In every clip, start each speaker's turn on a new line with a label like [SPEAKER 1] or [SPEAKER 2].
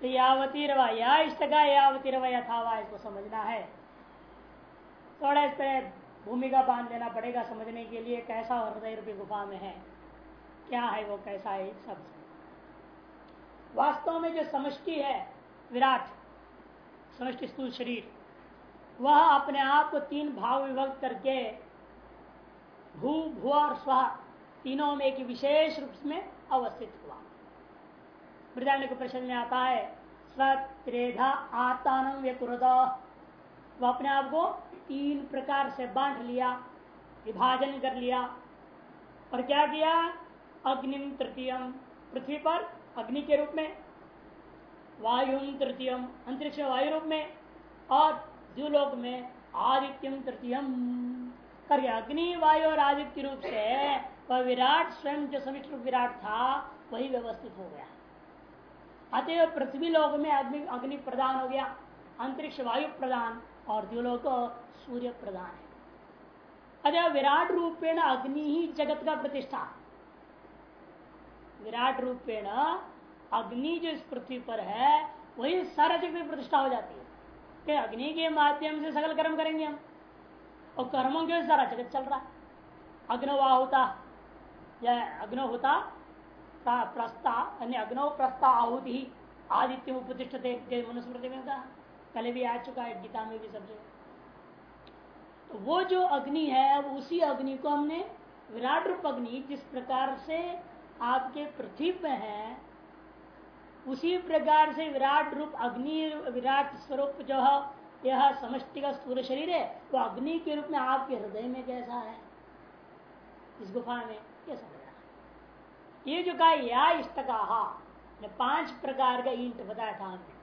[SPEAKER 1] तो यावती रवा या इष्टगा यावती रवा यथावा इसको समझना है। थोड़ा इस पर भूमिका बाँध लेना पड़ेगा समझने के लिए, कैसा हृदय रूपी गुफा में है, क्या है वो, कैसा है सब। वास्तव में जो समष्टि है, विराट, समष्टि स्थूल शरीर, वह अपने आप को तीन भाव विभक्त करके, भू भू और स्व, तीनों में एक विशेष रूप में अवस्थित हुआ वृदारण्य के प्रश्न में आता है, स्वत्रेधा आतान वह अपने आप को तीन प्रकार से बांट लिया, विभाजन कर लिया। और क्या किया? अग्निम तृतीय। पृथ्वी पर अग्नि के रूप में, वायु तृतीय। अंतरिक्ष वायु रूप में, और द्व्यूलोक में आदित्यम तृतीयम करके अग्नि, वायु और आदित्य रूप से, वह विराट, स्वयं जो समिष्ट विराट था, वही व्यवस्थित हो गया। अतएव पृथ्वी लोक में अग्नि अग्नि प्रदान हो गया, अंतरिक्ष वायु प्रदान, और द्व्यूलोक सूर्य प्रदान है। अतः विराट रूपेण अग्नि ही जगत का प्रतिष्ठा। विराट रूपेण अग्नि जो इस पृथ्वी पर है, वही सारा जगत में प्रतिष्ठा हो जाती है। कि अग्नि के माध्यम से सकल कर्म करेंगे हम, और कर्मों के सारा जगत चल रहा है। अग्नवा होता, या अग्नो होता प्रस्ता अग्नो प्रस्ता, आहुति आदित्य उपतिष्ठ मनुस्मृति में होता पहले भी आ चुका है, गीता में भी सब जगह। तो वो जो अग्नि है, उसी अग्नि को हमने विराट रूप अग्नि, जिस प्रकार से आपके पृथ्वी में है, उसी प्रकार से विराट रूप अग्नि, विराट स्वरूप जो है, यह समष्टि का स्थूल शरीर है, वो अग्नि के रूप में आपके हृदय में कैसा है? इस गुफा में रहा ये जो कहा या इष्ट कहा पाँच प्रकार का ईंट बताया था हमने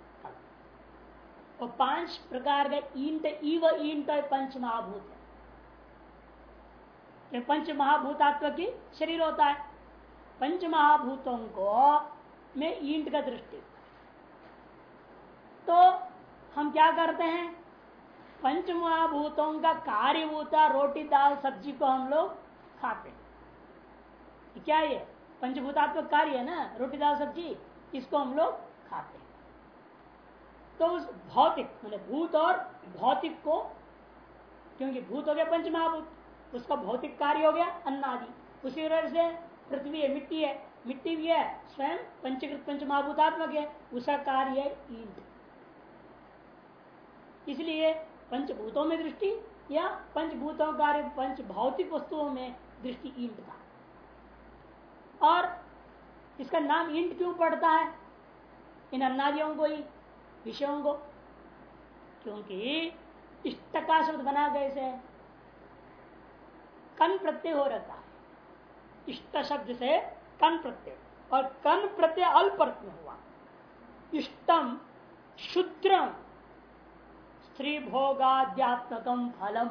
[SPEAKER 1] और पाँच प्रकार का ईंट इव ईंट पंच महाभूत है। पंच महाभूतात्व की शरीर होता है। पंच महाभूतों को में ईंट का दृष्टि तो हम क्या करते हैं? पंच महाभूतों का कार्यभूता, रोटी, दाल, सब्ज़ी को हम लोग खाते हैं। क्या ये पंचभूतात्व कार्य है ना, रोटी दाल सब्ज़ी, इसको हम लोग खाते हैं। तो उस भौतिक मैंने भूत और भौतिक को, क्योंकि भूत हो गया पंच महाभूत उसका भौतिक कार्य हो गया अन्न आदि उसी वजह से पृथ्वी है, मिट्टी है, मिट्टी भी है, स्वयं पंचकृत पंच महाभूतात्मक है उसका कार्य है ईंट। इसलिए पंचभूतों में दृष्टि या पंचभूतों कार्य पंच भौतिक वस्तुओं में दृष्टि ईंट का। और इसका नाम इंट क्यों पड़ता है? इन अन्नादियों को ही, विषयों को। क्योंकि इष्ट का शब्द बना गए से कन प्रत्यय हो रखा है। इष्ट शब्द से कन प्रत्यय। और कन प्रत्यय अल्प में हुआ। इष्टम, शुद्रम स्त्री भोगाध्यात्मकम फलम।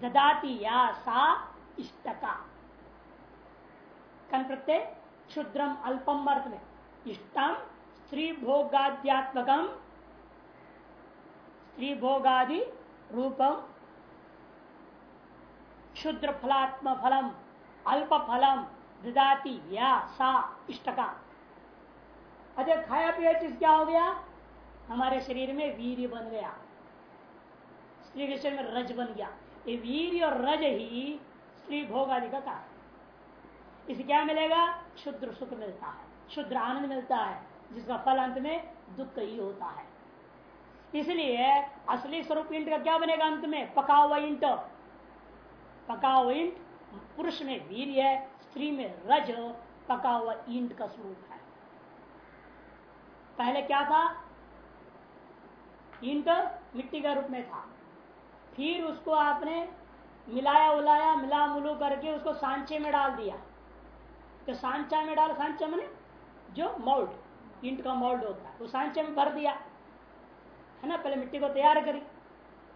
[SPEAKER 1] ददाती या सा इष्टका। कन प्रत्यय क्षुद्रम अल्पम अर्थ में इष्टम स्त्री भोगाद्यात्मकम स्त्री भोगादि रूपम क्षुद्र फलात्म फलम अल्प फलम ददाती या सा इष्टका अरे खाया पिया चीज़ क्या हो गया हमारे शरीर में वीर बन गया स्त्री के शरीर में रज बन गया ये वीर और रज ही स्त्री भोग आदि का कारण इसे क्या मिलेगा? शुद्र सुख मिलता है। शुद्र आनंद मिलता है, जिसका फल अंत में दुख ही होता है। इसलिए असली स्वरूप इंट का क्या बनेगा अंत में? पका हुआ इंट पका हुआ इंट पुरुष में वीर है स्त्री में रज पका हुआ इंट का स्वरूप है। पहले क्या था? इंट मिट्टी का रूप में था। फिर उसको आपने मिलाया उलाया मिला मुलू करके उसको सांचे में डाल दिया। तो सांचा में डाल, सांचा मैंने जो मोल्ड ईंट का मोल्ड होता है, वो सांचे में भर दिया। है ना? पहले मिट्टी को तैयार करी।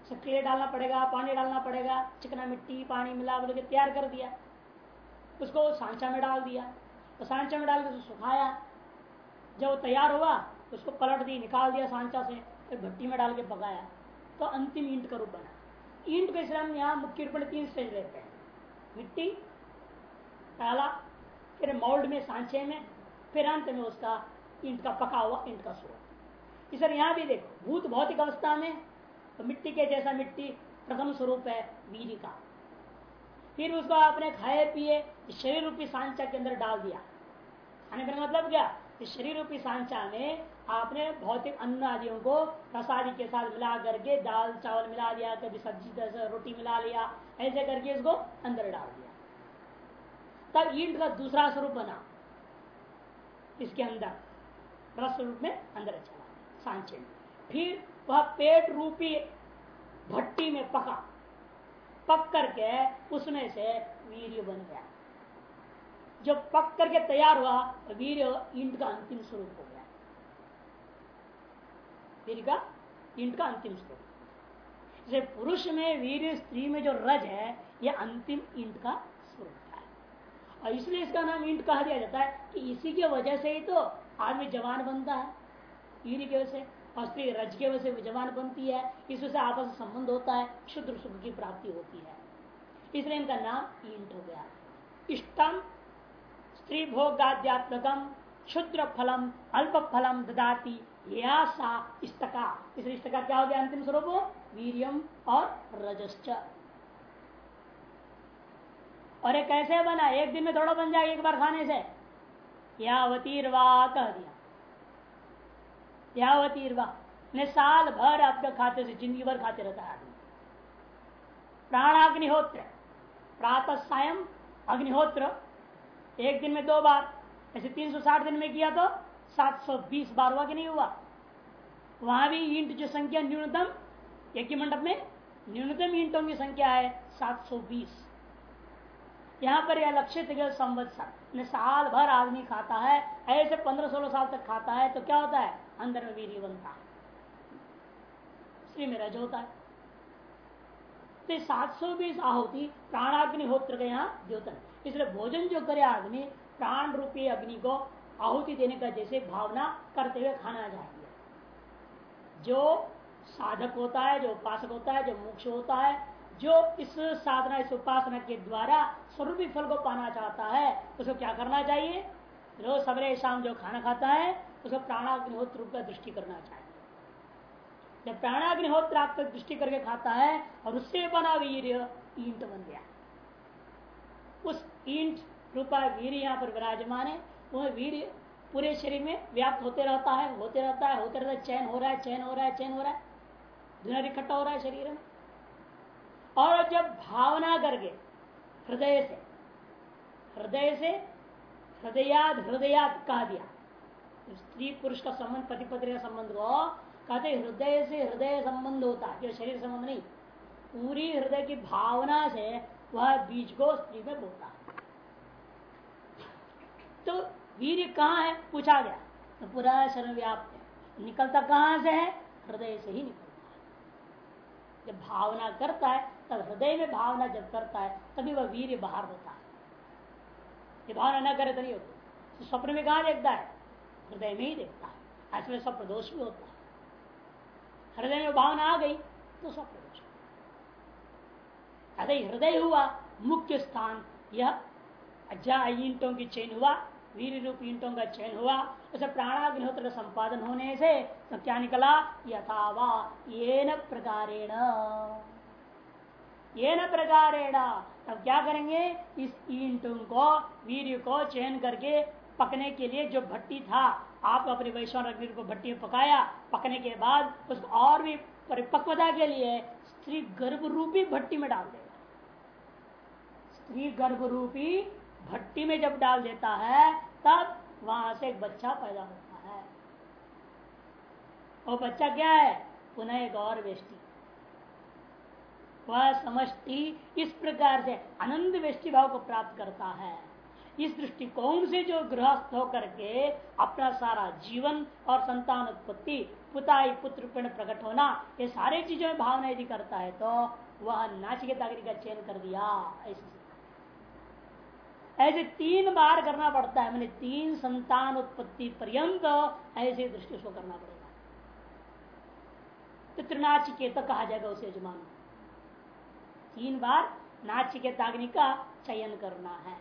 [SPEAKER 1] सक्रिय डालना पड़ेगा, पानी डालना पड़ेगा, चिकना मिट्टी, पानी, मिला, बोल के तैयार कर दिया। उसको सांचा में डाल दिया। तो सांचा में डाल के सुखाया। जब वो तैयार हुआ, उसको पलट दी, निकाल दिया सांचा से, फिर भट्टी में डाल के पकाया। तो अंतिम ईंट का रूप बना। ईंट के हम यहाँ मुख्य रूप में तीन स्टेज रहते हैं। मिट्टी पहला फिर मोल्ड में, सांचे में, फिर अंत में उसका ईंट का पका हुआ, ईंट का स्वरूप इस यहाँ भी देखो, भूत भौतिक अवस्था में तो मिट्टी के जैसा मिट्टी प्रथम स्वरूप है वीर का। फिर उसको आपने खाए, पिए शरीर रूपी सांचा के अंदर डाल दिया। खाने का मतलब क्या? शरीर रूपी सांचा में आपने भौतिक अन्न आदियों को प्रसादी के साथ मिला करके दाल, चावल मिला दिया, कभी सब्ज़ी रोटी मिला लिया, ऐसे करके इसको अंदर डाल दिया। तब ईंट का दूसरा स्वरूप बना। इसके अंदर रस रूप में अंदर चला सांचे फिर वह पेट रूपी भट्टी में पका। पक करके उसमें से वीर बन गया। जो पक करके तैयार हुआ वीर ईंट का अंतिम स्वरूप हो गया। वीर का ईंट का अंतिम स्वरूप। जैसे पुरुष में वीर स्त्री में जो रज है यह अंतिम ईंट का और इसलिए इसका नाम ईंट कहा दिया जाता है कि इसी के वजह से ही तो आदमी जवान बनता है। वीर की वजह से, और स्त्री रज के वजह से जवान बनती है। इस वजह से आपस में संबंध होता है शुद्र सुख की प्राप्ति होती है। इसलिए इनका नाम ईंट हो गया। इष्टम स्त्री भोगाध्यात्मकम क्षुद्र फलम अल्प फलम ददाती इष्टका। इस इष्टका क्या हो गया? अंतिम स्वरूप वीरियम और रजश्च। और ये कैसे बना? एक दिन में थोड़ा बन जाएगा एक बार खाने से। यावतीरवा कह दिया। यावतीरवा ने साल भर आपके खाते से, ज़िंदगी भर खाते रहता है आदमी। प्राणाग्निहोत्र। प्रातः सायं अग्निहोत्र। एक दिन में दो बार। ऐसे 360 दिन में किया तो 720 बार हुआ कि नहीं हुआ? वहाँ भी ईंट जो संख्या न्यूनतम ही मंडप में न्यूनतम ईंटों की संख्या है 720 यहाँ पर यह लक्षित संवत्सर साल भर आदमी खाता है, ऐसे पंद्रह सोलह साल तक खाता है तो क्या होता है? अंदर में वीर बनता है। में रज होता है। तो सात सौ बीस आहुति प्राणाग्निहोत्र का यहाँ द्योतन इसलिए भोजन जो करे आदमी, प्राण रूपी अग्नि को आहुति देने का जैसे भावना करते हुए खाना चाहिए जो साधक होता है, जो उपासक होता है, जो मोक्ष होता है जो इस साधना, इस उपासना के द्वारा स्वरूपी फल को पाना चाहता है, उसको क्या करना चाहिए? रोज सवेरे शाम जो खाना खाता है, उसको प्राणाग्निहोत्र रूप का दृष्टि करना चाहिए। जब प्राणाग्निहोत्र आप तक दृष्टि करके खाता है, और उससे बना वीर ईंट बन गया। उस ईंट रूपा वीर यहाँ पर विराजमान है। वह वीर पूरे शरीर में व्याप्त होते रहता है, होते रहता है, होते रहता है चैन हो रहा है चैन हो रहा है चैन हो रहा है। धुना इकट्ठा हो रहा है शरीर में। और जब भावना करके, हृदय से हृदय से हृदयाद हृदयाद कह दिया। स्त्री पुरुष का संबंध पति पत्नी का संबंध को कहते हृदय से हृदय संबंध होता है शरीर संबंध नहीं, पूरी हृदय की भावना से वह बीज को स्त्री में बोता तो वीर कहाँ है? पूछा गया। तो पूरा शरण व्याप्त है। निकलता कहाँ से है? हृदय से ही निकलता है। जब भावना करता है तब हृदय में भावना जब करता है, तभी वह वीर बाहर होता है। ये भावना न करे तो नहीं होती। तो स्वप्न में कहा देखता है? हृदय में ही देखता है। ऐसे में स्वप्न दोष भी होता है। हृदय में भावना आ गई तो स्वप्न दोष अरे हृदय हुआ, मुख्य स्थान। यह अज्ञा ईंटों की चैन हुआ, वीर रूप ईंटों का चयन हुआ। उसे प्राणाग्निहोत्र संपादन होने से तो क्या निकला यथावा ये न प्रकारेण। ये न प्रकारेण। तब क्या करेंगे? इस ईंटों को वीर को चयन करके पकने के लिए जो भट्टी था, आप अपने वैश्वान अग्नि को भट्टी में पकाया। पकने के बाद उसको और भी परिपक्वता के लिए स्त्री गर्भ रूपी भट्टी में डाल देगा। स्त्री गर्भ रूपी भट्टी में जब डाल देता है, तब वहाँ से एक बच्चा पैदा होता है। और बच्चा क्या है? पुनः एक और वेष्टि। वह समष्टि इस प्रकार से आनंद वृष्टि भाव को प्राप्त करता है। इस दृष्टिकोण से जो गृहस्थ होकर के अपना सारा जीवन और संतान उत्पत्ति, पुताई, पुत्र प्रकट होना, ये सारे चीज़ों में भावना यदि करता है तो वह नाचिके तागरी का चयन कर दिया, ऐसे ऐसे तीन बार करना पड़ता है, मैंने तीन संतान उत्पत्ति पर्यंत ऐसे दृष्टि उसको करना पड़ेगा। तो कहा जाएगा उसे यजमान। तीन बार नाचिकेताग्नि का चयन करना है।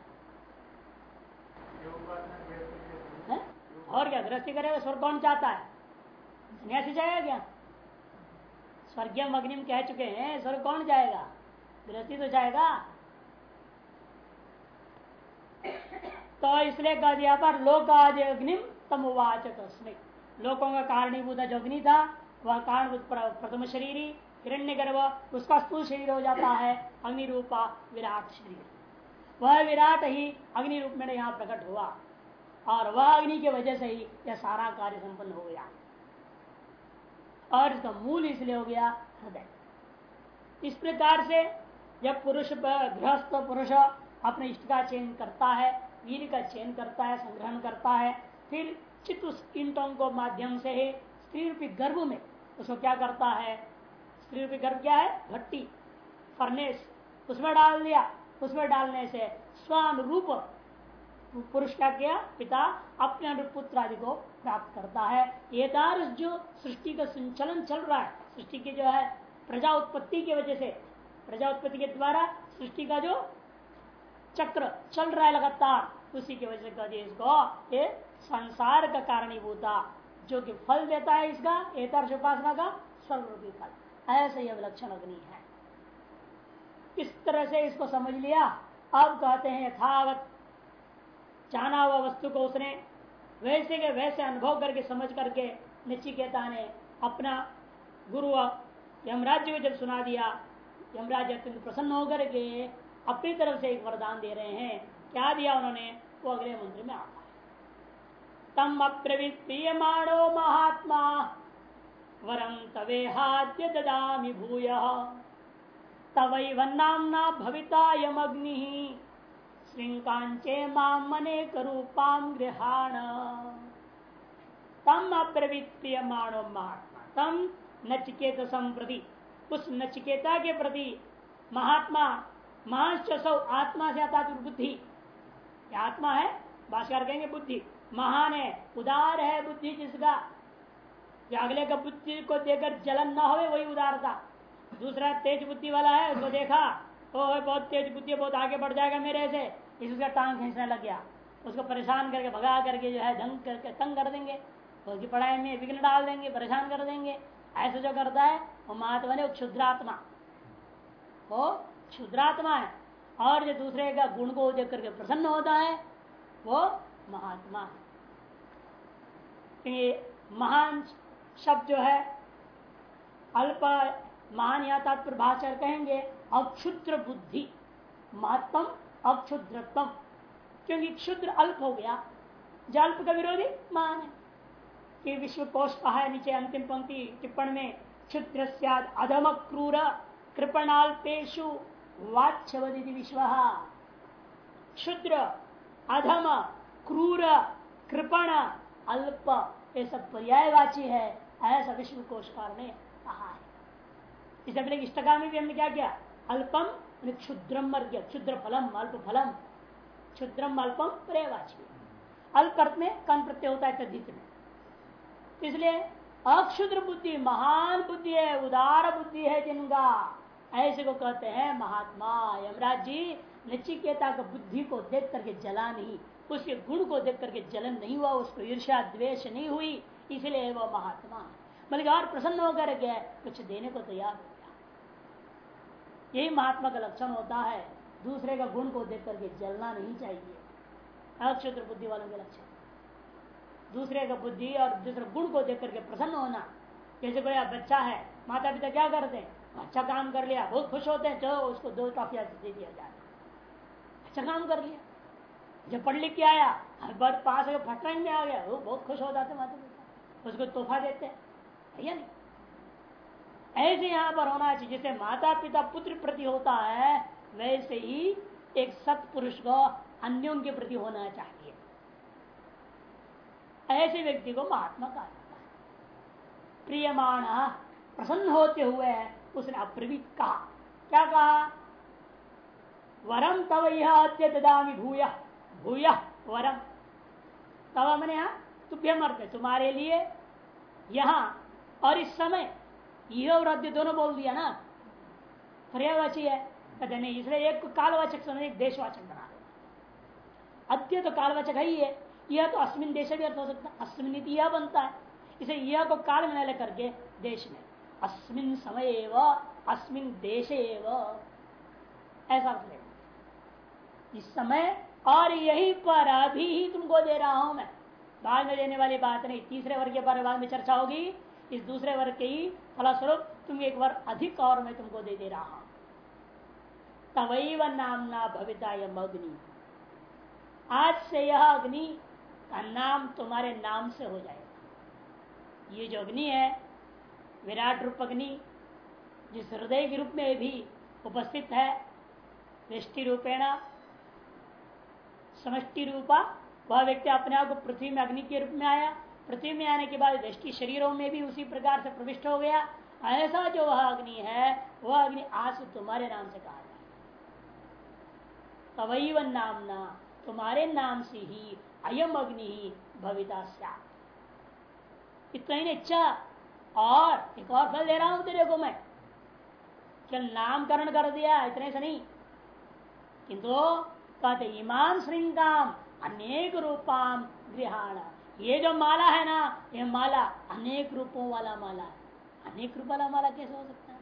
[SPEAKER 1] और क्या, गृहस्थी करेगा, स्वर्ग कौन चाहता है? सन्यासी जाएगा क्या? स्वर्गीय अग्निम कह चुके हैं, स्वर्ग कौन जाएगा? गृहस्थी तो जाएगा। तो इसलिए कह दिया पर लोक आदि अग्निम तमुवाच तस्में लोकों का कारणीभूत जो अग्नि था, वह कारण प्रथम शरीर हिरण्य गर्भ उसका स्थूल शरीर हो जाता है अग्नि रूपा विराट शरीर। वह विराट ही अग्नि रूप में यहाँ प्रकट हुआ और वह अग्नि की वजह से ही यह सारा कार्य संपन्न हो गया। और इसका मूल इसलिए हो गया हृदय। इस प्रकार से जब पुरुष गृहस्थ पुरुष अपने इष्ट का चयन करता है, वीर का चयन करता है, संग्रहण करता है, फिर चित्त उस इंटों को माध्यम से ही स्त्री रूपी गर्भ में उसको क्या करता है? स्त्री रूपी गर्भ क्या है, भट्टी फर्नेस उसमें डाल दिया। उसमें डालने से स्वानुरूप पुरुष क्या किया? पिता अपने अनुरूप पुत्र आदि को प्राप्त करता है। ये तारस जो सृष्टि का संचलन चल रहा है, सृष्टि की जो है प्रजा उत्पत्ति की वजह से, प्रजा उत्पत्ति के द्वारा सृष्टि का जो चक्र चल रहा है लगातार, उसी की वजह से कह इसको, ये संसार का कारणीभूता जो कि फल देता है इसका एतर्श उपासना का सर्वरूपी फल। ऐसे यह विलक्षण अग्नि है। इस तरह से इसको समझ लिया। अब कहते हैं यथावत। जाना हुआ वस्तु को उसने वैसे के वैसे अनुभव करके समझ करके निचिकेता ने अपना गुरु यमराज को जब सुना दिया यमराज अत्यंत प्रसन्न होकर के अपनी तरफ़ से एक वरदान दे रहे हैं। क्या दिया उन्होंने? वो अगले मंत्र में आता है। तम अप्रवृत्तियमाणो महात्मा। वरम तवेहाद्य ददामि भूय। तवैव नामना भविता यमग्नि श्रृंकांचे माम मने करूपाम गृहाण। तम अप्रवृत्तियमाणो महात्मा। तम नचिकेत संप्रति उस नचिकेता के प्रति महात्मा महान आत्मा से आता बुद्धि। आत्मा है? भाषा कहेंगे बुद्धि। महान है, उदार है बुद्धि जिसका अगले का बुद्धि को देकर जलन ना हो वही उदारता। दूसरा, तेज बुद्धि वाला है, उसको देखा, ओ बहुत तेज बुद्धि बहुत आगे बढ़ जाएगा मेरे से। इसका टांग खींचने लग गया। उसको परेशान करके, भगा करके जो है दंग करके, तंग कर देंगे। उसकी पढ़ाई में विघ्न डाल देंगे, परेशान कर देंगे। ऐसा जो करता है, वो महात्मा ने क्षुद्रात्मा। वो क्षुद्रात्मा है। और जो दूसरे का गुण को देख करके प्रसन्न होता है, वो महात्मा है। महान शब्द जो है, अल्प, मान या तात्पर्य भाषा कहेंगे, अक्षुद्र बुद्धि महत्तम अक्षुद्रतम क्योंकि क्षुद्र अल्प हो गया, जो अल्प का विरोधी मान है। कि विश्व कोष कहा है, नीचे अंतिम पंक्ति टिप्पण में, क्षुद्र अधम क्रूर कृपणाल्पेशु वाच्यवदि विश्व। क्षुद्र, अधम, क्रूर, कृपण, अल्प, ये सब पर्यायवाची है। ऐसा विश्व कोशकार ने कहा है? इसे अपने इष्टका में भी हमने क्या किया? अल्पम क्षुद्रम मर गया क्षुद्र फलम अल्प फलम क्षुद्रम, अल्पम, पर्यायवाची। अल्प अर्थ में कन प्रत्यय होता है तद्धित में। इसलिए अक्षुद्र बुद्धि, महान बुद्धि है, उदार बुद्धि है जिनका। ऐसे को कहते हैं महात्मा, यमराज जी, नचिकेता का बुद्धि को देख करके जला नहीं। उसके गुण को देख करके जलन नहीं हुआ, उसको ईर्षा द्वेष नहीं हुई। इसलिए वह महात्मा। बल्कि और प्रसन्न होकर के कुछ देने को तैयार हो गया। यही महात्मा का लक्षण होता है, दूसरे का गुण को देख करके जलना नहीं चाहिए। अक्षुद्र बुद्धि वालों के लक्षण। दूसरे का बुद्धि और दूसरे गुण को देख करके प्रसन्न होना। जैसे कोई बच्चा है माता पिता क्या करते हैं? अच्छा काम कर लिया, बहुत खुश होते हैं, चलो उसको दो टॉफिया दे दिया जाए। अच्छा काम कर लिया। जब पढ़ लिख के आया बार पास फ़र्स्ट में आ गया, वो बहुत खुश हो जाते माता उसको तोहफा देते हैं। नहीं? ऐसे यहाँ पर होना चाहिए, जैसे माता पिता पुत्र प्रति होता है, वैसे ही एक सत्पुरुष को अन्यों के प्रति होना चाहिए। ऐसे व्यक्ति को महात्मा कहा जाता है। प्रियमाण प्रसन्न होते हुए उसने अप्रवीत कहा। क्या कहा? वरम तव यह अद्य ददामी भूय भूय वरम। तव मैंने यहाँ तुभ्यम अर्थ तुम्हारे लिए यहाँ और इस समय यह और अद्य दोनों बोल दिया ना। पर्यावाची है। कहते, नहीं, इसलिए एक कालवाचक समय एक देशवाचक बना दो। अद्य तो कालवाचक है ही है। यह तो अस्मिन देश भी अर्थ हो सकता है। अस्मिन यह बनता है। इसे यह को काल में करके देश में। अस्मिन समय व अस्मिन देश ऐसा अर्थ इस समय और यही पर अभी ही तुमको दे रहा हूँ मैं। बाद में देने वाली बात नहीं, तीसरे वर्ग के बारे बाद में चर्चा होगी। इस दूसरे वर्ग के ही फलस्वरूप तुम एक बार अधिक और मैं तुमको दे दे रहा हूँ। तवैव नामना भविता यम अग्नि आज से यह अग्नि का नाम तुम्हारे नाम से हो जाएगा। ये जो अग्नि है, विराट रूप अग्नि, जिस हृदय के रूप में भी उपस्थित है, वृष्टि रूपेण, समष्टि रूपा वह व्यक्ति अपने आप को पृथ्वी में अग्नि के रूप में आया। पृथ्वी में आने के बाद वृष्टि शरीरों में भी उसी प्रकार से प्रविष्ट हो गया। ऐसा जो वह अग्नि है, वह अग्नि आज तुम्हारे नाम से कहा जाए तवैव नामना, तुम्हारे नाम से ही अयम अग्नि ही भविता इतना ही इच्छा और एक और फल दे रहा हूँ तेरे को मैं। चल नामकरण कर दिया, इतने से नहीं। किंतु कहते ईमान श्रृंगाम अनेक रूपाम गृहाण। ये जो माला है ना ये माला अनेक रूपों वाला माला है। अनेक रूप वाला माला कैसे हो सकता है?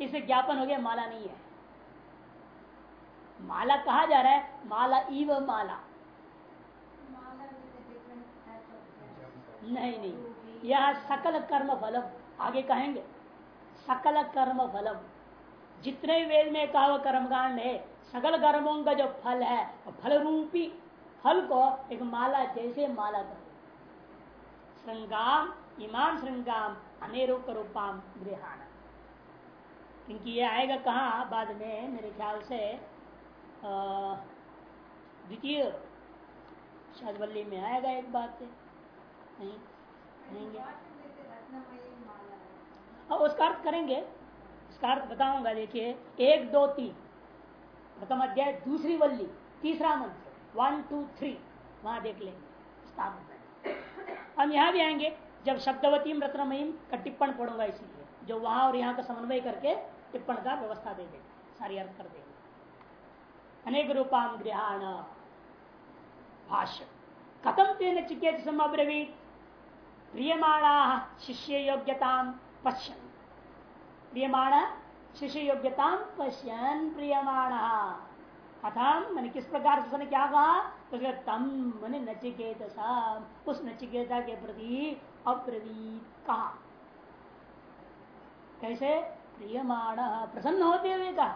[SPEAKER 1] इसे ज्ञापन हो गया माला नहीं है। माला कहा जा रहा है? माला इव माला। नहीं नहीं। यह सकल कर्म फलम आगे कहेंगे सकल कर्म फलम जितने वेद में कहा कर्मकांड है सकल कर्मों का जो फल है फल रूपी फल को एक माला जैसे माला कर श्रृंगाम इमान श्रृंगाम अनेरूप रूपाम गृहान क्योंकि ये आएगा कहा? बाद में मेरे ख्याल से द्वितीय शादवल्ली में आएगा एक बात नहीं हाँ उसका अर्थ करेंगे। उसका अर्थ बताऊँगा, देखिए, एक दो तीन। प्रथम अध्याय, दूसरी वल्ली, तीसरा मंत्र वन टू थ्री वहाँ देख लेंगे हम यहाँ भी आएँगे, जब शब्दवती रत्नमयी का टिप्पण पढ़ूँगा इसीलिए, जो वहाँ और यहाँ का समन्वय करके टिप्पण का व्यवस्था दे देंगे, सारी अर्थ कर देंगे। अनेक रूपाम गृहाण, भाष्य। कथम तेन चिकेत समब्रवीत? प्रियमाणा शिष्य योग्यता पश्यन। प्रियमाण शिष्य योग्यता पश्यन प्रियमाण। अथम मैंने किस प्रकार से उसने क्या कहा? उसने तम मैंने नचिकेत उस नचिकेता के प्रति अप्रवीत कहा। कैसे? प्रियमाण। प्रसन्न होते हुए कहा।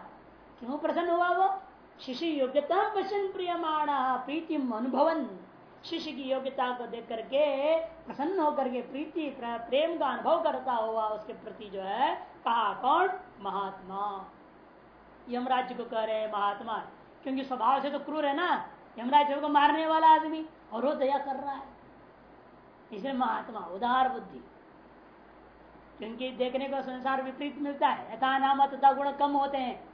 [SPEAKER 1] क्यों प्रसन्न हुआ वो? शिष्य योग्यता पश्यन प्रियमाण। प्रीति अनुभवन। शिष्य की योग्यता को देख करके, प्रसन्न होकर के प्रीति, प्रेम का अनुभव करता हुआ उसके प्रति जो है कहा कौन महात्मा। यमराज को कह रहे महात्मा, क्योंकि स्वभाव से तो क्रूर है ना, यमराज को मारने वाला आदमी, और वो दया कर रहा है। इसलिए महात्मा, उदार बुद्धि। क्योंकि देखने को संसार विपरीत मिलता है यथा नाम तथा गुण कम होते हैं,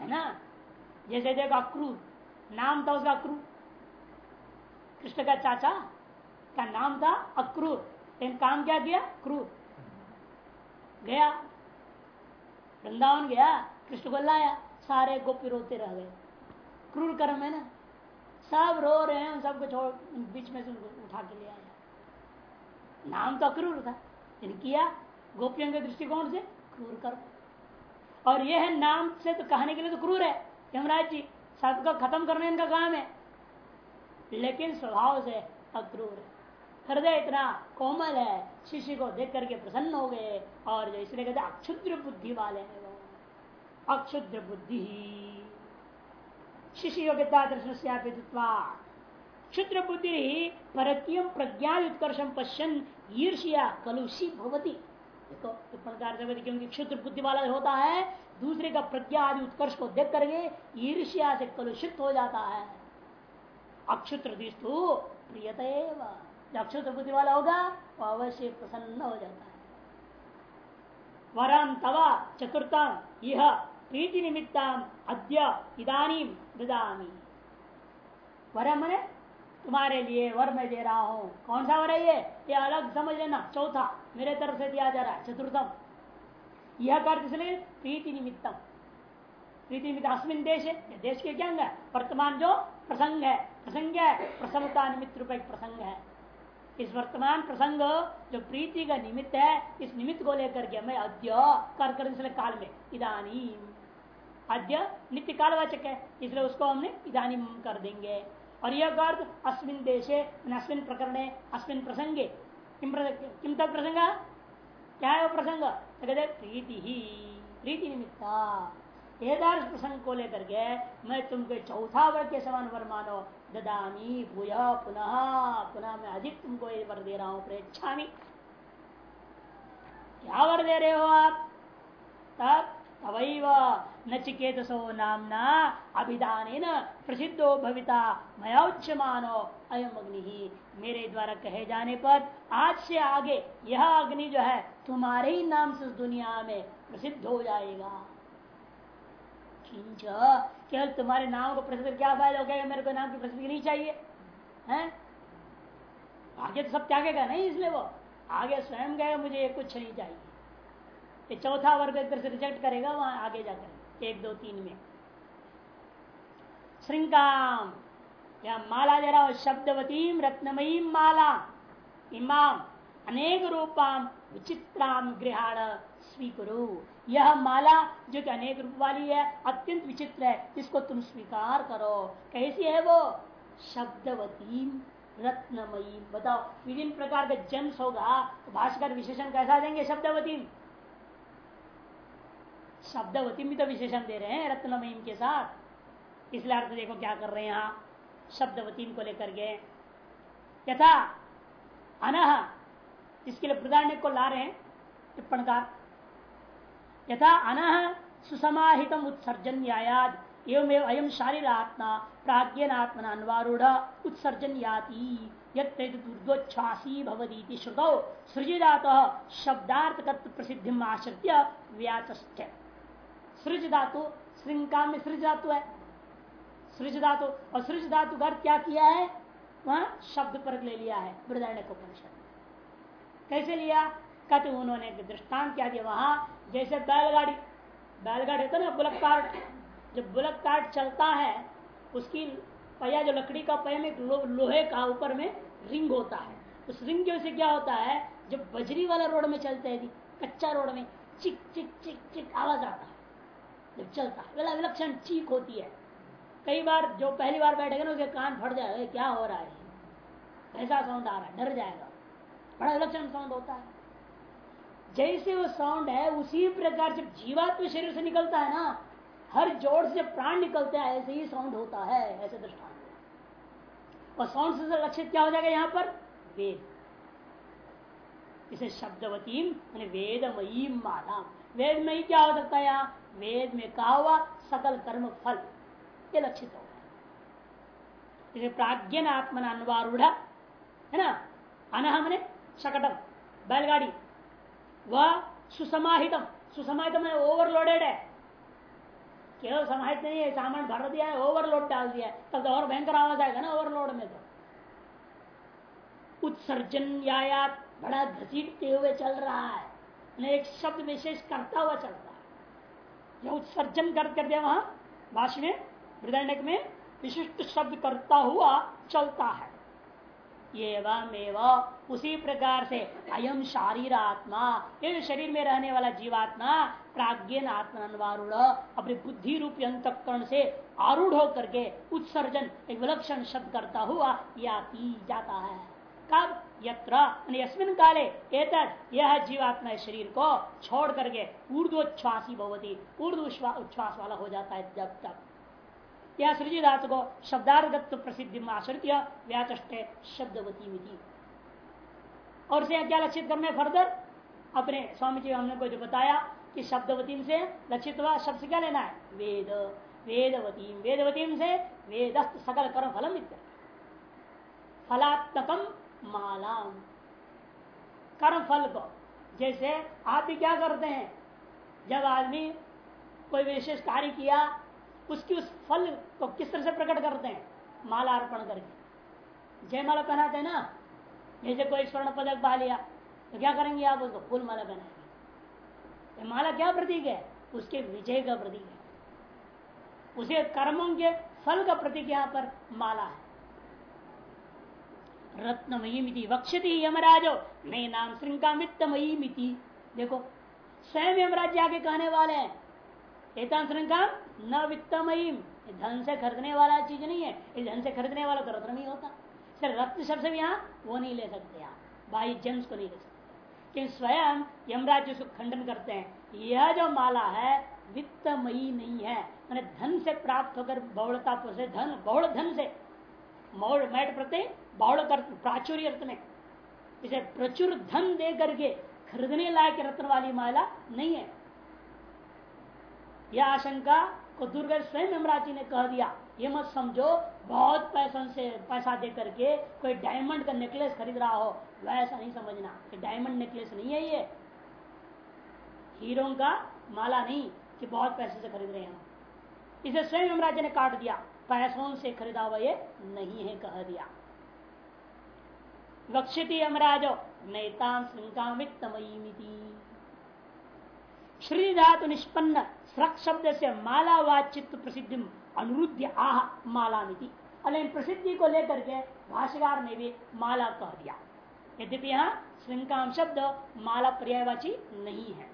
[SPEAKER 1] है ना? जैसे देखो अक्रूर नाम था उसका अक्रूर कृष्ण का चाचा का नाम था अक्रूर, लेकिन काम क्या किया? क्रूर। गया वृंदावन गया, कृष्ण को लाया, सारे गोपी रोते रह गए। क्रूर कर्म है ना? सब रो रहे हैं, उन सबको छोड़ बीच में से उनको उठा के ले आया। नाम तो अक्रूर था, लेकिन किया, गोपियों के दृष्टिकोण से क्रूर कर्म। और यह है नाम से तो कहने के लिए तो क्रूर है। यमराज जी, सबको खत्म करने इनका काम है। लेकिन स्वभाव से अक्रूर हृदय इतना कोमल है शिष्य को देख करके प्रसन्न हो गए और जो इसलिए कहते अक्षुद्र बुद्धि वाले हैं वो। अक्षुद्र बुद्धि शिष्य योग्यता दर्शन क्षुद्र बुद्धि परकीय प्रज्ञा उत्कर्षम पश्चन ईर्ष्या कलुषी भवती। देखो प्रकार से क्योंकि क्षुद्र बुद्धि वाला होता है, दूसरे का प्रज्ञा आदि उत्कर्ष को देख करके ईर्ष्या से कलुषित हो जाता है। अक्षुत्र दिस्तु प्रियत जो अक्षुत्र बुद्धि वाला होगा, वो अवश्य प्रसन्न हो जाता है। वरम तवा चतुर्थम यह प्रीति निमित्ता अद्य इदानी ददामी। वरम मैंने, तुम्हारे लिए वर मैं दे रहा हूँ। कौन सा वर है ये? ये अलग समझ लेना। चौथा, मेरे तरफ़ से दिया जा रहा है चतुर्थम यह कर इसलिए प्रीति निमित्तम प्रीति निमित्त अस्मिन देश है देश के क्या है? वर्तमान जो प्रसंग है प्रसंग है, प्रसन्नता निमित्त रूप एक प्रसंग है। इस वर्तमान प्रसंग जो प्रीति का निमित्त है, इस निमित्त को लेकर के मैं अद्य कर कर काल में इधानी अद्य नित्य कालवाचक है, इसलिए उसको हमने इधानी कर देंगे। और यह अर्थ अस्मिन देशे अस्मिन प्रकरण, अस्मिन प्रसंगे किम तक प्रसंग? क्या है वो प्रसंग? तो कहते प्रीति ही, प्रीति निमित्ता। प्रसंग को लेकर के मैं तुमको चौथा वर्ग के समान वर मानो ददामी, भूय, पुनः पुनः मैं अधिक तुमको ये वर दे रहा हूँ प्रेच्छा क्या वर दे रहे हो आप? तब अवैव नचिकेतसो नामना अभिधान प्रसिद्धो भविता मयोच्यमानो अयम अग्नि। ही मेरे द्वारा कहे जाने पर आज से आगे यह अग्नि जो है तुम्हारे ही नाम से दुनिया में प्रसिद्ध हो जाएगा। केवल तुम्हारे नाम को प्रसिद्ध क्या फ़ायदा हो गया? मेरे को नाम की प्रसिद्धि नहीं चाहिए। हैं? आगे तो सब त्यागेगा, नहीं इसलिए वो? आगे स्वयं गए, मुझे कुछ नहीं चाहिए। ये चौथा वर्ग एक से रिजेक्ट करेगा, वहाँ आगे जाकर। एक, दो, तीन में। श्रृंगाम। या माला दे रहा शब्दवतीम रत्नमयी माला। इमाम, अनेक रूपाम, विचित्राम, गृहाण। स्वीकरो। यह माला जो कि अनेक रूप वाली है, अत्यंत विचित्र है, इसको तुम स्वीकार करो। कैसी है वो? शब्दवती रत्नमयी। बताओ, विभिन्न प्रकार का जन्स होगा तो भाषकर विशेषण कैसा देंगे शब्दवती? शब्दवती भी तो विशेषण दे रहे हैं रत्नमयी के साथ। इसलिए अर्थ देखो क्या कर रहे हैं यहाँ, शब्दवती को लेकर के। यथा अनह, इसके लिए प्रधान को ला रहे हैं, टिप्पणकार। यथा अनह सुसमाहित उत्सर्जन न्यायाद एवं अयम शारीर आत्मा प्राज्ञन आत्मना अन्वारूढ़ उत्सर्जन याति ऊर्ध्वच्छ्वासी भवती श्रुतौ। सृजिदात शब्दार्थ प्रसिद्धि आश्रित्य व्याचष्ट सृज धातु श्रृंका में सृज धातु है। सृज धातु और सृज धातु का क्या किया है? वहाँ शब्द पर ले लिया है बृदारण्य को कैसे लिया? कहते उन्होंने दृष्टांत क्या दिया वहाँ? जैसे बैलगाड़ी बैलगाड़ी होता है ना बुलक कार्ट जब बुलक कार्ट चलता है उसकी पहिया जो लकड़ी का पहिया में लो, लोहे का ऊपर में रिंग होता है। उस रिंग की वजह से क्या होता है जब बजरी वाला रोड में चलते हैं कच्चा रोड में चिक चिक चिक चिक आवाज़ आता है। जब चलता है विलक्षण चीक होती है। कई बार जो पहली बार बैठेगा ना उसके कान फट जाएगा क्या हो रहा है? ऐसा साउंड आ रहा है डर जाएगा। बड़ा विलक्षण साउंड होता है। जैसे वो साउंड है, उसी प्रकार जब जीवात्म शरीर से निकलता है ना, हर जोड़ से प्राण निकलते हैं, ऐसे ही साउंड होता है, ऐसे दृष्टांत और साउंड से लक्षित क्या हो जाएगा यहाँ पर? वेद। इसे शब्दवती वेदमयी माला वेद में ही क्या हो सकता है यहाँ? वेद में कहा हुआ सकल कर्म फल, ये लक्षित होगा। जैसे प्राज्ञन आत्मन अनुवारूढ़, है ना? अनहम ने शकटम, बैलगाड़ी। वह सुसमाहितम। सुसमाहितम है ओवरलोडेड है। केवल समाहित नहीं है, सामान भर दिया है ओवरलोड डाल दिया है। तब तो और भयंकर आवाज़ आएगा ना ओवरलोड में तो। उत्सर्जन यायात बड़ा घसीटते हुए चल रहा है। एक शब्द विशेष करता हुआ चलता है। यह उत्सर्जन कर कर दिया वहाँ, भाष्य में हृदय में, विशिष्ट शब्द करता हुआ चलता है। एवं उसी प्रकार से अयम शारीर आत्मा ये शरीर में रहने वाला जीवात्मा, प्राज्ञन आत्मारूढ़ अपने बुद्धि रूपी अंतकरण से आरूढ़ होकर के उत्सर्जन, एक विलक्षण शब्द करता हुआ याती जाता है। कब? यत्र। यस्मिन काले, एतद, यह जीवात्मा शरीर को छोड़ करके ऊर्ध्वोच्छ्वासी भवती। ऊर्ध उच्छ्वास वाला हो जाता है जब तक। या सृजि धातु को शब्दार्थ प्रसिद्धि में आश्रित व्याचे शब्दवती मिति और से क्या लक्षित करने फर्दर अपने स्वामी जी हमने को जो बताया कि शब्दवती से लक्षित हुआ, शब्द से क्या लेना है? वेद। वेदवती वेदवती से वेदस्त सकल कर्म फलम फलात्मकम माला कर्म फल को। जैसे आप भी क्या करते हैं? जब आदमी कोई विशेष कार्य किया उसकी उस फल को किस तरह से प्रकट करते हैं? माला अर्पण करके। जय माला पहनाते हैं ना? जैसे कोई स्वर्ण पदक पा लिया तो क्या करेंगे आप उसको? फूल माला पहनाएँगे माला क्या प्रतीक है? उसके विजय का प्रतीक है। उसे कर्मों के फल का प्रतीक यहाँ पर माला है। रत्नमयी वक्षति यमराजो, मैं नाम श्रृंगा मित्तमयी मिति देखो, स्वयं यमराज आगे कहने वाले हैं एतान श्रृंगा न वित्तमयी धन से खरीदने वाला चीज़ नहीं है। इस धन से खरीदने वाला तो रत्न ही होता। सिर्फ़ रत्न शब्द भी यहाँ वो नहीं ले सकते आप बाई जेम्स को नहीं ले सकते। कि स्वयं यमराज उसको खंडन करते हैं। यह जो माला है, वित्तमयी नहीं है। मैंने धन से प्राप्त होकर बहुड़ता से, धन बहुड़ धन से मैट प्रत्यय कर, प्राचुर्य में इसे प्रचुर धन दे करके खरीदने लायक रत्न वाली माला नहीं है। यह आशंका को दुर्गा स्वयं यमराज ने कह दिया, ये मत समझो, बहुत पैसों से, पैसा दे करके कोई डायमंड का नेकलेस खरीद रहा हो, वैसा नहीं समझना कि डायमंड नेकलेस नहीं है ये। हीरो का माला नहीं कि बहुत पैसे से खरीद रहे हैं। इसे स्वयं यमराज ने काट दिया, पैसों से खरीदा हुआ ये नहीं है कह दिया। वक्षति यमराजो वित्तमयी श्री धातु निष्पन्न स्रक शब्द से माला वाचित्व प्रसिद्धि अनुरुद्ध आह माला मिति प्रसिद्धि को लेकर के भाष्यकार ने भी माला कह दिया। यद्यपि यहाँ श्रृंकाम शब्द माला पर्यायवाची नहीं है।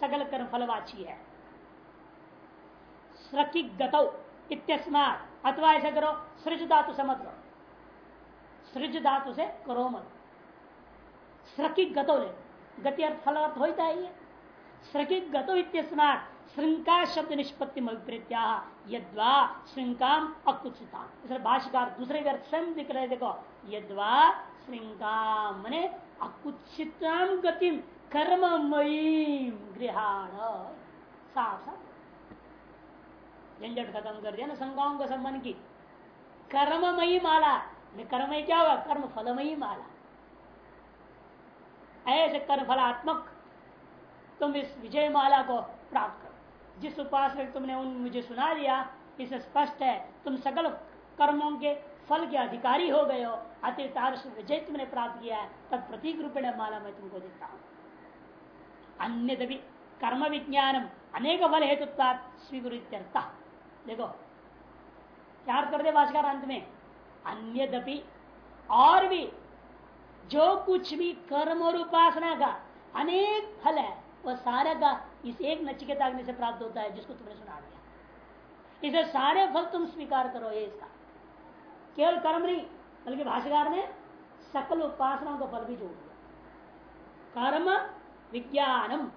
[SPEAKER 1] सकल कर्म फलवाची है। सृखी गतौ इत्यस्मात अथवा ऐसा करो सृज धातु से मत सृज धातु से करो मत। सृखी गतौ ले। गति अर्थ फल अर्थ होता है ये सृखी गतो इत्यस्मात श्रृंका शब्द निष्पत्ति विपरीत्या यद्वा श्रृंकाम अकुत्सिता भाष्यकार दूसरे व्यर्थ स्वयं दिख रहे देखो, यद्वा श्रृंका मने अकुत्सिताम गतिम कर्ममयी गृहाण। साफ़ साफ़। झंझट खत्म कर दिया ना शंकाओं का संबंध की। कर्ममयी माला कर्म क्या हुआ? कर्म फलमयी माला। ऐसे कर्म फलात्मक, तुम इस विजय माला को प्राप्त जिस उपास तुमने उन मुझे सुना दिया इसे स्पष्ट है, तुम सकल कर्मों के फल के अधिकारी हो गए हो। अतिरिक्त विजय तुमने प्राप्त किया है, तब प्रतीक रूपेण माला मैं तुमको देता हूँ। अन्य भी कर्म विज्ञानम, अनेक फल हेतु स्वीकृ देखो, क्या कर दे भाषकर अंत में? अन्य और भी जो कुछ भी कर्म और उपासना का अनेक फल है, वह सारे का इस एक नचिकेता अग्नि से प्राप्त होता है जिसको तुमने सुना दिया। इसे सारे फल तुम स्वीकार करो, ये इसका। केवल कर्म नहीं, बल्कि भाष्यकार ने सकल उपासनाओं का फल भी जोड़ दिया। कर्म विज्ञानम।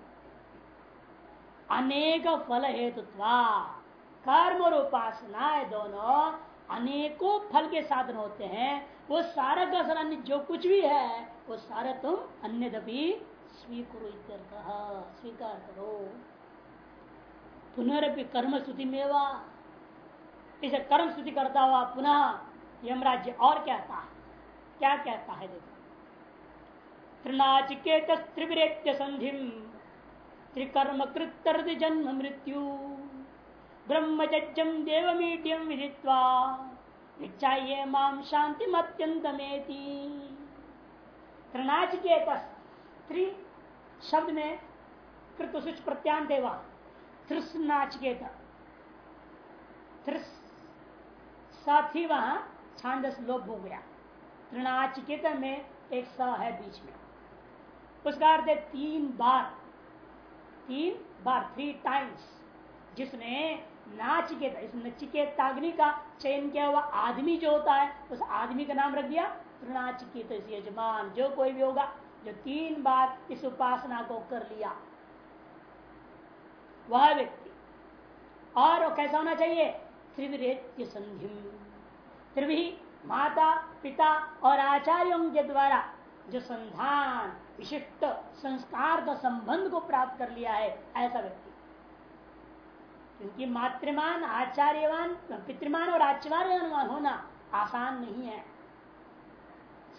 [SPEAKER 1] अनेक फल हेतुत्वा। कर्म और उपासना दोनों अनेकों फल के साधन होते हैं। वो सारा का सारा जो कुछ भी है, वो सारा तुम अन्य स्वीकुरु स्वीकार करो पुनरअपि कर्म स्तुति मेवा इसे कर्म स्तुति करता हुआ पुनः यमराज्य और कहता है। क्या कहता है देखो। त्रिनाचिकेत त्रिविरेत्य संधि त्रिकर्म कृतर्द जन्म मृत्यु। ब्रह्मजम देवमीड्यम विदित्वा विचाये माम शांति अत्यंतमेति त्रिनाचिकेत त्रि शब्द में कृत प्रत्यांत त्रिस्नाचिकेत त्रिस साथ ही वहाँ छांदस लोप हो गया। तृणाचिकेत में एक स है बीच में। उसका अर्थ है तीन बार। तीन बार थ्री टाइम्स जिसने नाचिकेता, इस नचिकेताग्नि का चयन किया हुआ आदमी जो होता है, उस आदमी का नाम रख दिया तृणाचिकेत यजमान, जो कोई भी होगा। जो तीन बार इस उपासना को कर लिया, वह व्यक्ति। और वो कैसा होना चाहिए? त्रिविरेत्य संधि। त्रिवी माता, पिता और आचार्यों के द्वारा जो संधान, विशिष्ट, संस्कार का संबंध को प्राप्त कर लिया है, ऐसा व्यक्ति। क्योंकि मातृमान, आचार्यवान, पितृमान और आचार्यवान होना आसान नहीं है।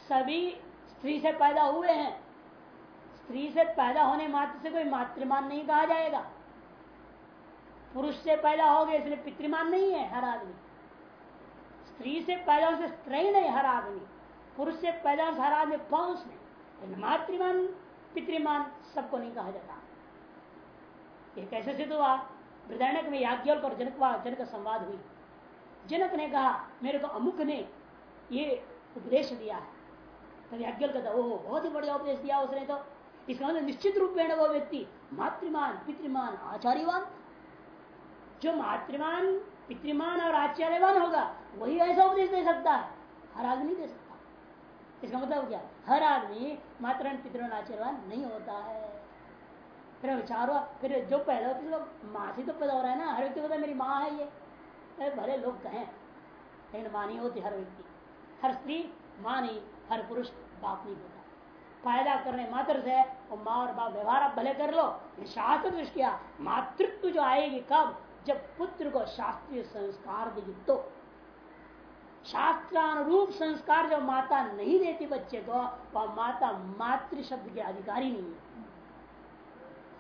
[SPEAKER 1] सभी स्त्री से पैदा हुए हैं। स्त्री से पैदा होने मात्र से कोई मातृमान नहीं कहा जाएगा। पुरुष से पैदा हो गए इसलिए पितृमान नहीं है हर आदमी। स्त्री से पैदा से स्त्री नहीं हर आदमी। पुरुष से पैदा हर आदमी पौंस नहीं। मातृमान, पितृमान सबको नहीं कहा जाता। ये कैसे सिद्ध हुआ? वृदारण्य में याज्ञवल और जनक जनक संवाद हुई। जनक ने कहा, मेरे को अमुक ने ये उपदेश दिया है। तब याज्ञवल कहता, ओह, बहुत ही बढ़िया उपदेश दिया उसने तो। इसका मतलब निश्चित रूप में वो व्यक्ति, मातृमान, पितृमान, आचार्यवान। जो मातृमान, पितृमान और आचार्यवान होगा, वही ऐसा उपदेश दे सकता है। हर आदमी दे सकता इसका मतलब क्या? हर आदमी मातृ पितृ आचार्यवान नहीं होता है। फिर विचार हुआ फिर जो पैदा है माँ से तो पैदा हो रहा है ना, हर व्यक्ति बोलता मेरी माँ है ये। अरे, भले लोग कहें, लेकिन माँ नहीं होती हर व्यक्ति। हर स्त्री माँ नहीं हर पुरुष बाप नहीं होता। पैदा करने मात्र से और माँ और बाप व्यवहार आप भले कर लो शास्त्र दृष्टिया मातृत्व जो आएगी कब? जब पुत्र को शास्त्रीय संस्कार देगी तो। शास्त्रानुरूप संस्कार जो माता नहीं देती बच्चे को, वह माता मातृ शब्द के अधिकारी नहीं है।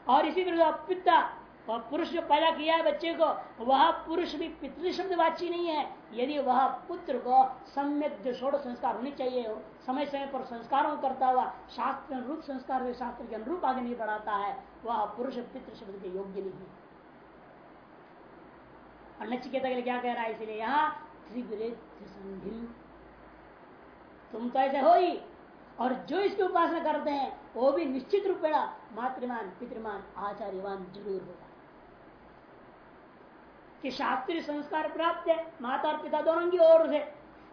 [SPEAKER 1] और इसी तरह पिता और पुरुष जो पैदा किया है बच्चे को, वह पुरुष भी पितृ शब्द वाची नहीं है। यदि वह पुत्र को सम्यक षोड़ संस्कार होनी चाहिए हो, समय समय पर संस्कारों करता हुआ, शास्त्र अनुरूप संस्कार शास्त्र के अनुरूप आगे नहीं बढ़ाता है, वह पुरुष पितृ शब्द के योग्य नहीं है। और नचिकेता के लिए क्या कह रहा है इसलिए यहाँ संधि तुम तो ऐसे हो ही, और जो इसकी उपासना करते हैं, वो भी निश्चित रूप मातृमान, पितृमान, आचार्यवान ज़रूर होगा। कि शास्त्रीय संस्कार प्राप्त है, माता और पिता दोनों की ओर से।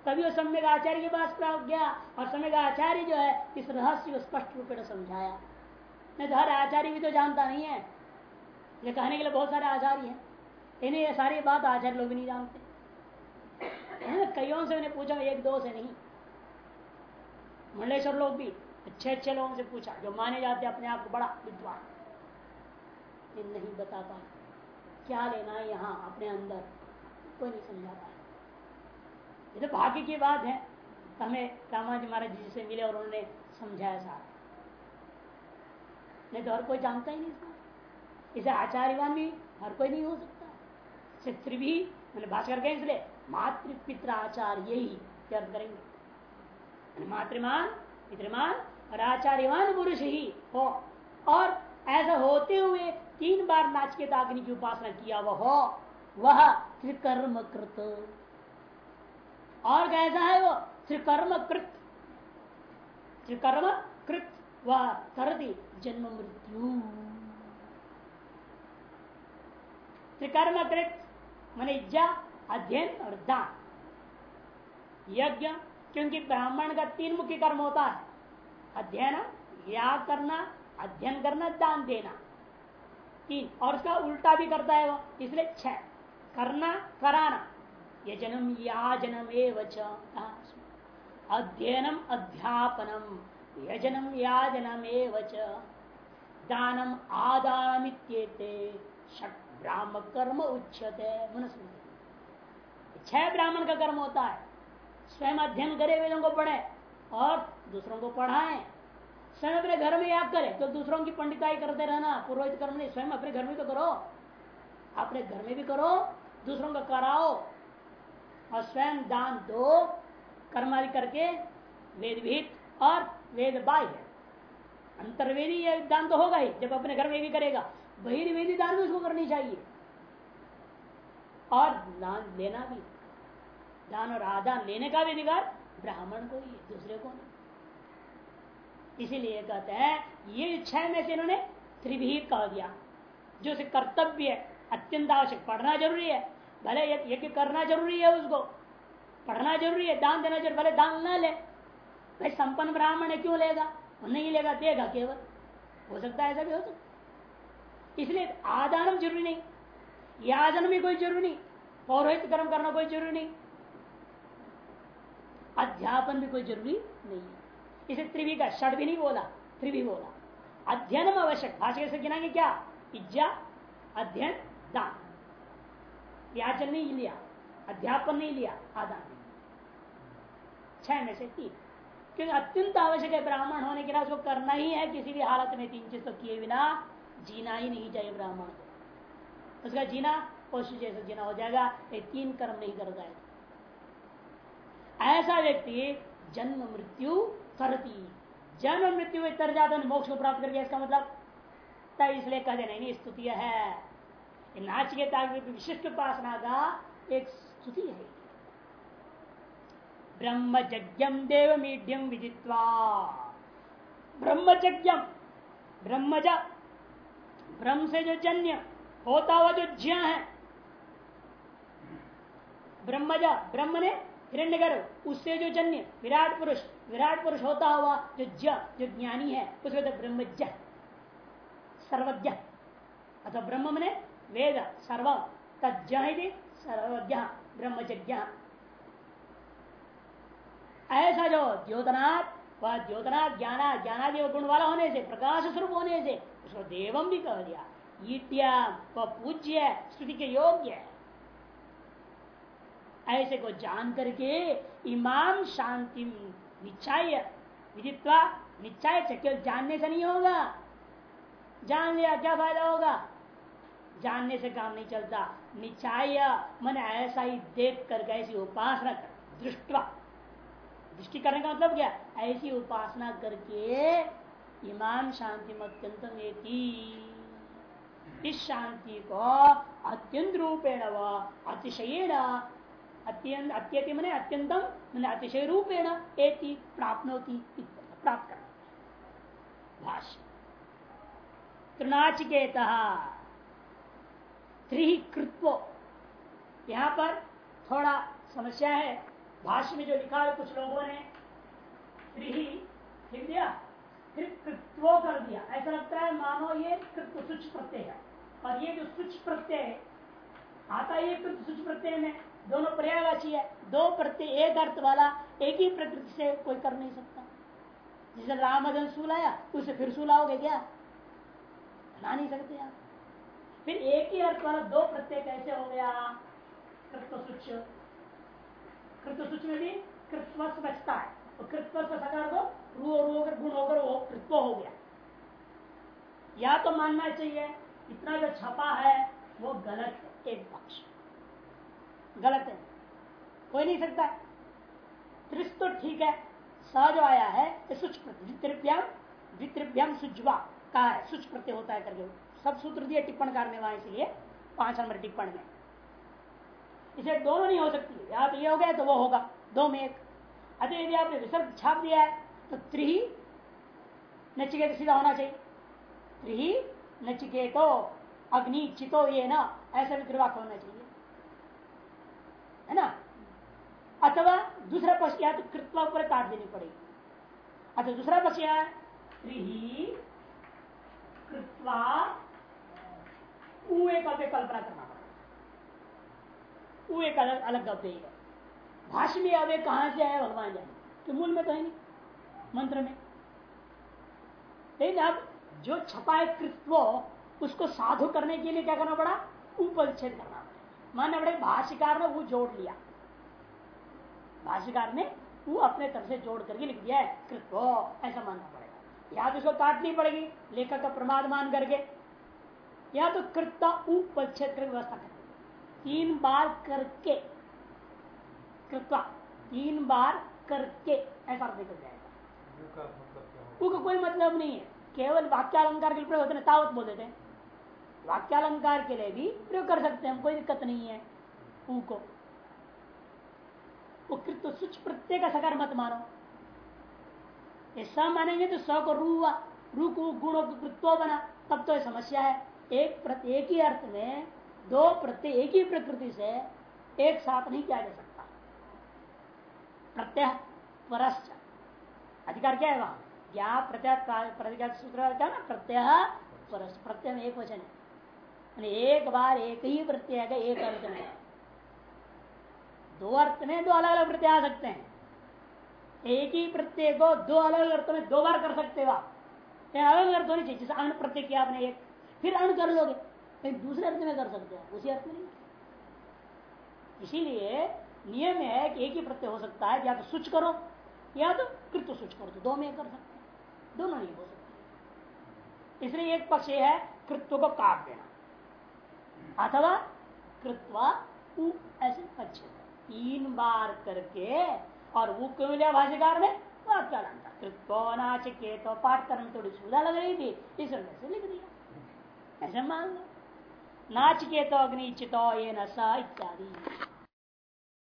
[SPEAKER 1] तभी वो सम्यक आचार्य के पास प्राप्त गया और सम्यक आचार्य जो है, इस रहस्य को स्पष्ट रूप से समझाया। नहीं तो हर आचार्य भी तो जानता नहीं है। ये कहने के लिए बहुत सारे आचार्य हैं। इन्हें ये सारी बात आचार्य लोग भी नहीं जानते। कईयों से मैंने पूछा, एक दो से नहीं। मंडलेश्वर लोग भी अच्छे अच्छे लोगों से पूछा, जो माने जाते अपने आप को बड़ा विद्वान। नहीं बता पाए क्या लेना है यहाँ अपने अंदर? कोई नहीं समझा पाया ये तो भाग्य की बात है। हमें रामाजी महाराज जी से मिले और उन्होंने समझाया सारा। नहीं तो हर कोई जानता ही नहीं इसे आचार्यवान भी हर कोई नहीं हो सकता। त्रिभी मैंने भाषा करके इसलिए मातृ पित्र आचार्य ही करेंगे। मातृमान, पितृमान और आचार्यवान पुरुष ही हो। और ऐसा होते हुए तीन बार नाच के अग्नि की उपासना किया वह हो वह त्रिकर्म कृत और कैसा है वो? त्रिकर्म कृत त्रिकर्म कृत वह करती जन्म मृत्यु। त्रिकर्म कृत मन इज्जा अध्ययन और दान। यज्ञ क्योंकि ब्राह्मण का तीन मुख्य कर्म होता है। अध्ययन या करना, अध्ययन करना, दान देना। तीन। और उसका उल्टा भी करता है वो, इसलिए छह करना, कराना। ये जन्म या जन्म अध्ययनम, अध्यापनम। यजनम या जन्म एवं दानम आदान षट ब्राह्म कर्म उच्चते छह ब्राह्मण का कर्म होता है। स्वयं अध्ययन करे वेदों को पढ़े और दूसरों को पढ़ाएँ। स्वयं अपने घर में याद करें तो दूसरों की पंडिताई करते रहना, पुरोहित कर्म नहीं, स्वयं अपने घर में तो करो। अपने घर में भी करो, दूसरों का कराओ और स्वयं दान दो कर्मादि करके वेद और वेद बाह्य अंतर्वेदी दान तो होगा ही, जब अपने घर में भी करेगा। बहिर्वेदी दान भी उसको करनी चाहिए। और दान लेना भी। दान और आदान लेने का भी अधिकार ब्राह्मण को ही, दूसरे को नहीं। इसीलिए कहते हैं, ये छह में से इन्होंने त्रिभी कह दिया। जो से कर्तव्य है, अत्यंत आवश्यक, पढ़ना ज़रूरी है। भले यज्ञ करना ज़रूरी है उसको, पढ़ना ज़रूरी है, दान देना ज़रूरी भले दान न ले। भाई संपन्न ब्राह्मण है, क्यों लेगा? नहीं लेगा, देगा केवल। हो सकता है ऐसा भी हो सकता इसलिए आदान ज़रूरी नहीं। यादन भी कोई ज़रूरी नहीं। पौरोहित कर्म करना कोई ज़रूरी नहीं। अध्यापन भी कोई ज़रूरी नहीं है। इसे त्रिवी का षड भी नहीं बोला त्रिवी बोला। अध्ययन आवश्यक भाषा से गिनाएँगे क्या? इज्जा, अध्ययन, दान। याचन नहीं लिया, अध्यापन नहीं लिया, आदान छह में से तीन। क्योंकि अत्यंत आवश्यक है, ब्राह्मण होने के लिए उसको करना ही है, किसी भी हालत में तीन चीज़ तो किए बिना जीना ही नहीं चाहिए ब्राह्मण को। उसका जीना, कोशिश जैसे जीना हो जाएगा, ये तीन कर्म नहीं कर जाएगा ऐसा व्यक्ति, जन्म मृत्यु करती। जन्म मृत्यु तर जाता मोक्ष को प्राप्त करके इसका मतलब तब इसलिए कह देना नहीं स्तुति है। नाचिकेता विशिष्ट उपासना का एक स्तुति है। ब्रह्मज्ञम देव मीडियम विदित्वा ब्रह्मज्ञम ब्रह्मज ब्रह्म से जो जन्य होता हुआ जो ज्ञ है। ब्रह्मज ब्रह्म ने हिरण्य उससे जो जन्य विराट पुरुष विराट पुरुष होता हुआ जो ज जो ज्ञानी है उसको तो ब्रह्मज्ञ, सर्वज्ञ। अथवा ब्रह्म ने वेद, सर्व तज्ञ सर्वज्ञ ब्रह्मज्ञ ऐसा जो द्योतनाथ वह द्योतनाथ ज्ञाना ज्ञानादि गुण वाला होने से, प्रकाश स्वरूप होने से, उसको देवम भी कह दिया। ईट्या वह पूज्य स्तुति के योग्य है। ऐसे को जान करके, इमाम शांति निश्चय, विदित्वा निश्चय केवल जानने से नहीं होगा। जान लिया क्या फ़ायदा होगा? जानने से काम नहीं चलता। निचाय मन ऐसा ही देख कर ऐसी उपासना कर, दृष्टवा। दृष्टि करने का मतलब क्या? ऐसी उपासना करके इमाम शांति अत्यंतम इस शांति को अत्यंत रूपेण व अतिशयेण अत्यंत अत्यति मैंने अत्यंतम मैंने अतिशय रूपेण एति प्राप्त प्राप्त कर भाष्य। तृणाचिकेत। त्रिकृत्व यहाँ पर थोड़ा समस्या है। भाष्य में जो लिखा है, कुछ लोगों ने त्रिही लिख दिया कृत्वो कर दिया। ऐसा लगता है, मानो ये कृत्व सुच प्रत्यय है। और ये जो सुच प्रत्यय आता ये कृत्व सुच प्रत्यय में दोनों पर्यायवाची है। दो प्रत्यय एक अर्थ वाला एक ही प्रकृति से कोई कर नहीं सकता। जैसे रामदन सुलाया उसे फिर सुलाओगे क्या? बना नहीं सकते आप। फिर एक ही अर्थ वाला दो प्रत्यय कैसे हो गया? कृत्व सुच में भी कृत्व बचता है। तो कृत्व सकार को रू रू होकर गुण होकर वो कृत्व हो गया। या तो मानना चाहिए, इतना जो छपा है, वो गलत है, एक पक्ष। गलत है। कोई नहीं सकता। त्रिस तो ठीक है। सहज आया है सुजवा का है? सुच होता है करके। सब सूत्र दिए टिप्पण करने वाले, इसलिए पाँच नंबर टिप्पण में। इसे दोनों नहीं हो सकती। या तो ये हो गया तो वो होगा। दो में एक। अतः यदि आपने विसर्ग छाप दिया है तो त्रिही नचिकेत सीधा होना चाहिए। त्रिही नचिकेतो अग्नि चितो ये ना ऐसा भी त्रिवाक होना चाहिए। है ना? अथवा दूसरा पक्ष या तो कृत्वा पर काट देनी पड़ेगी। अच्छा दूसरा पक्ष या त्रिही कृत्वा कल्पना करना पड़ेगा। एक अलग अलग अव्यय है भाष्य में अव्यय कहाँ से आया भगवान जाने। तो मूल में तो है नहीं, मंत्र में। लेकिन अब जो छपा है कृत्व, उसको साधु करने के लिए क्या करना पड़ा? उपरिच्छेद करना मानना पड़े भाष्यकार ने वो जोड़ लिया। भाष्यकार ने वो अपने तरफ़ से जोड़ करके लिख दिया है कृत्व ऐसा मानना पड़ेगा। या तो उसको काटनी पड़ेगी लेखक का प्रमाद मान करके या तो कृत्ता कर व्यवस्था कर तीन बार करके कृत्वा तीन बार करके ऐसा अर्थ निकल जाएगा। का कोई मतलब नहीं है। केवल वाक्यालंकार के लिए प्रयोग होते हैं तावत बोल देते हैं। वाक्यालंकार के लिए भी प्रयोग कर सकते हैं, कोई दिक्कत नहीं है। ऊ को। वो सुच प्रत्यय का सकार मत मानो। ये स मानेंगे तो स को रू हुआ। रू को गुण कृत्व बना। तब तो समस्या है। एक एक ही अर्थ में, दो प्रत्यय, एक ही प्रकृति से एक साथ नहीं किया जा सकता। प्रत्यय परश्च अधिकार क्या है वहाँ? प्रत्यय सूत्र क्या ना? प्रत्यय परस प्रत्यय में एक वचन है। एक बार एक ही प्रत्यय का एक अर्थ में दो अर्थ में दो अलग अलग प्रत्यय आ सकते हैं एक ही प्रत्यय को दो अलग अलग अर्थों में दो बार कर सकते हो आप अलग अर्थ होनी चाहिए जैसे अन्न प्रत्यय किया आपने एक फिर अण कर लोगे लेकिन दूसरे अर्थ में कर सकते हैं उसी अर्थ में नहीं इसीलिए नियम है कि एक ही प्रत्यय हो सकता है या तो सुच करो या तो कृत्य सुच करो तो दो में कर सकते दोनों नहीं हो सकते इसलिए एक पक्ष है कृत्व को काट देना अथवा कृत्वा ऐसे तीन बार करके, और वो क्यों मिला भाष्यकार क्या कृतो कृत्व नाच के तो पाठ करने थोड़ी सुविधा लग रही थी इस से लिख दिया। ऐसे मान लो। नाचिकेतो अग्नि चितो ये न इत्यादि।